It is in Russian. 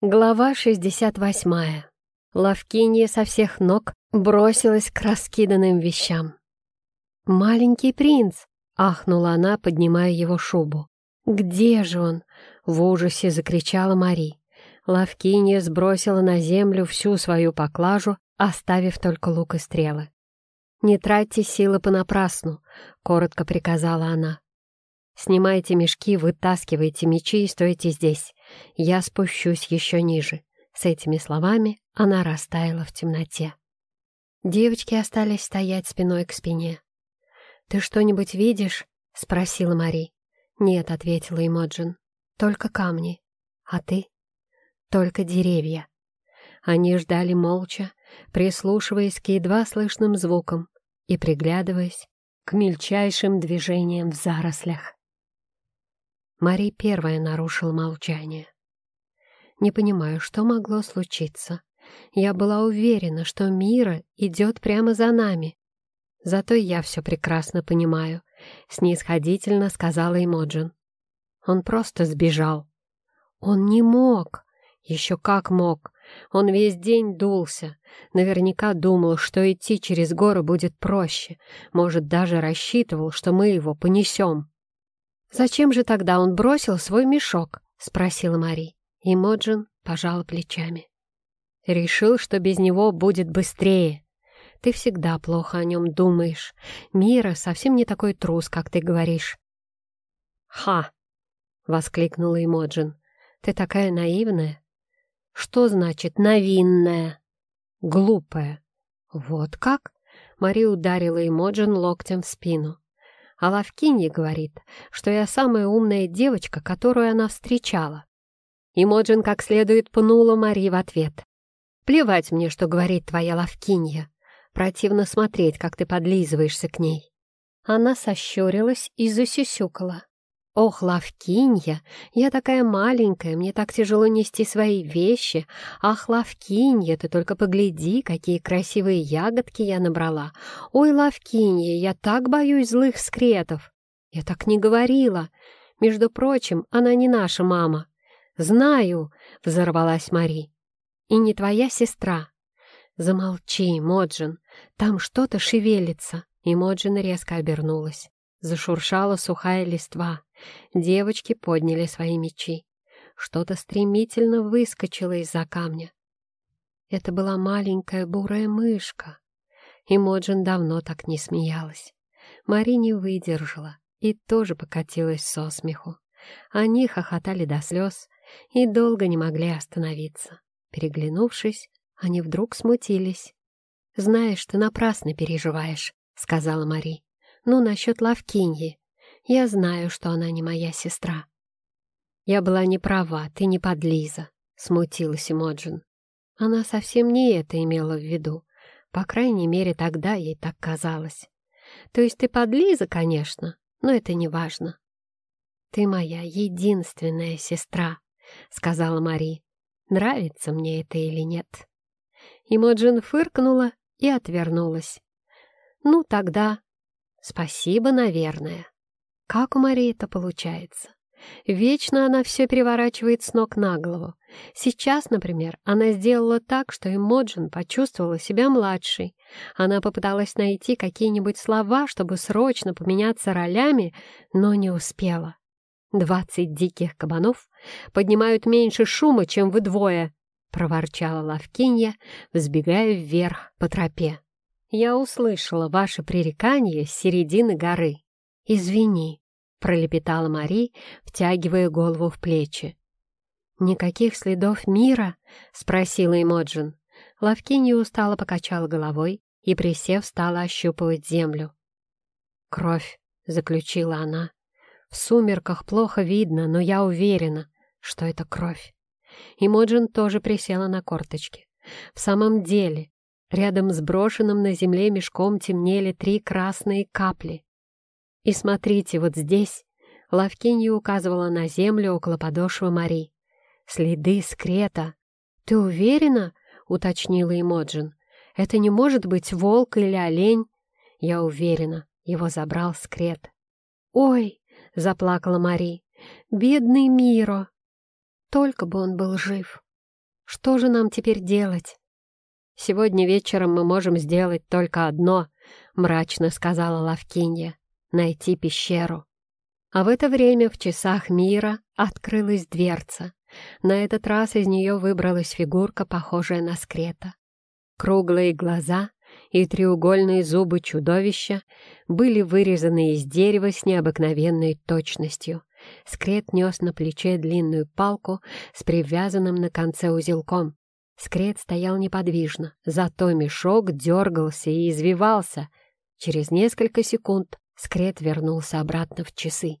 Глава 68. Лавкинья со всех ног бросилась к раскиданным вещам. «Маленький принц!» — ахнула она, поднимая его шубу. «Где же он?» — в ужасе закричала Мари. Лавкинья сбросила на землю всю свою поклажу, оставив только лук и стрелы. «Не тратьте силы понапрасну», — коротко приказала она. Снимайте мешки, вытаскивайте мечи и стойте здесь. Я спущусь еще ниже». С этими словами она растаяла в темноте. Девочки остались стоять спиной к спине. «Ты что-нибудь видишь?» — спросила Мари. «Нет», — ответила Эмоджин. «Только камни. А ты?» «Только деревья». Они ждали молча, прислушиваясь к едва слышным звукам и приглядываясь к мельчайшим движениям в зарослях. Мари первая нарушила молчание. «Не понимаю, что могло случиться. Я была уверена, что Мира идет прямо за нами. Зато я все прекрасно понимаю», — снисходительно сказала Эмоджин. «Он просто сбежал». «Он не мог». «Еще как мог. Он весь день дулся. Наверняка думал, что идти через горы будет проще. Может, даже рассчитывал, что мы его понесем». «Зачем же тогда он бросил свой мешок?» — спросила Мари. И Моджин пожала плечами. «Решил, что без него будет быстрее. Ты всегда плохо о нем думаешь. Мира совсем не такой трус, как ты говоришь». «Ха!» — воскликнула Эмоджин. «Ты такая наивная». «Что значит «навинная»?» «Глупая». «Вот как?» — Мари ударила Эмоджин локтем в спину. А Лавкинья говорит, что я самая умная девочка, которую она встречала. И Моджин как следует пнула Мари в ответ. «Плевать мне, что говорит твоя Лавкинья. Противно смотреть, как ты подлизываешься к ней». Она сощурилась и засюсюкала. «Ох, Лавкинья, я такая маленькая, мне так тяжело нести свои вещи. Ах, Лавкинья, ты только погляди, какие красивые ягодки я набрала. Ой, Лавкинья, я так боюсь злых скретов». «Я так не говорила. Между прочим, она не наша мама». «Знаю», — взорвалась Мари. «И не твоя сестра». «Замолчи, Моджин, там что-то шевелится». И Моджин резко обернулась. Зашуршала сухая листва. Девочки подняли свои мечи. Что-то стремительно выскочило из-за камня. Это была маленькая бурая мышка. И Моджин давно так не смеялась. Мари не выдержала и тоже покатилась со смеху. Они хохотали до слез и долго не могли остановиться. Переглянувшись, они вдруг смутились. «Знаешь, ты напрасно переживаешь», — сказала Мари. Ну, насчет Лавкиньи. Я знаю, что она не моя сестра. Я была не права, ты не подлиза, смутилась Эмоджин. Она совсем не это имела в виду. По крайней мере, тогда ей так казалось. То есть ты подлиза, конечно, но это не важно. «Ты моя единственная сестра», — сказала Мари. «Нравится мне это или нет?» Имоджин фыркнула и отвернулась. «Ну, тогда Спасибо, наверное. Как у Марии это получается? Вечно она все переворачивает с ног на голову. Сейчас, например, она сделала так, что Эмоджин почувствовала себя младшей. Она попыталась найти какие-нибудь слова, чтобы срочно поменяться ролями, но не успела. «Двадцать диких кабанов поднимают меньше шума, чем вы двое», — проворчала Лавкинья, взбегая вверх по тропе. Я услышала ваше пререкание с середины горы. Извини, пролепетала Мари, втягивая голову в плечи. «Никаких следов мира?» — спросила Эмоджин. Лавкинья устало покачала головой и, присев, стала ощупывать землю. «Кровь», — заключила она. «В сумерках плохо видно, но я уверена, что это кровь». Эмоджин тоже присела на корточки. В самом деле, Рядом с брошенным на земле мешком темнели три красные капли. И смотрите, вот здесь Лавкинья указывала на землю около подошвы Мари. «Следы скрета». «Ты уверена?» — уточнила Эмоджин. «Это не может быть волк или олень?» «Я уверена, его забрал скрет». «Ой!» — заплакала Мари. «Бедный Миро!» «Только бы он был жив!» Что же нам теперь делать?» «Сегодня вечером мы можем сделать только одно», — мрачно сказала Лавкинья — «найти пещеру». А в это время в часах мира открылась дверца. На этот раз из нее выбралась фигурка, похожая на скрета. Круглые глаза и треугольные зубы чудовища были вырезаны из дерева с необыкновенной точностью. Скрет нес на плече длинную палку с привязанным на конце узелком. Скрет стоял неподвижно, зато мешок дергался и извивался. Через несколько секунд Скрет вернулся обратно в часы.